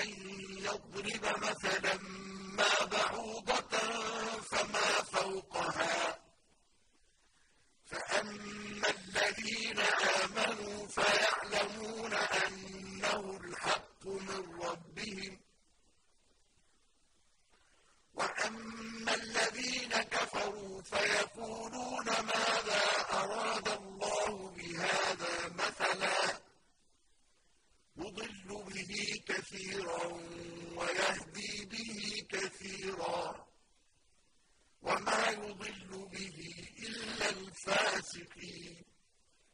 أن يضرب مثلا ما بعوضة فما فوقها. فأما الذين آمنوا فيعلمون أنه كثيرا ويهدي به كثيرا وما يضل به إلا الفاسقين